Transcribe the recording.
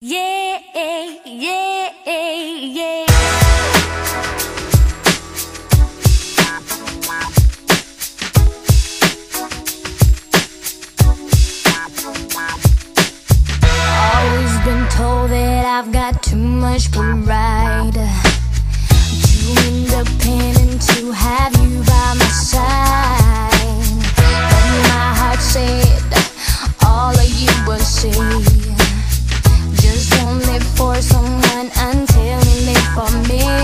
Yeah, eh, yeah, eh, yeah. Always been told that I've got too much pride. Too independent to have you by my side. But my heart said all of you were safe for someone until you made for me.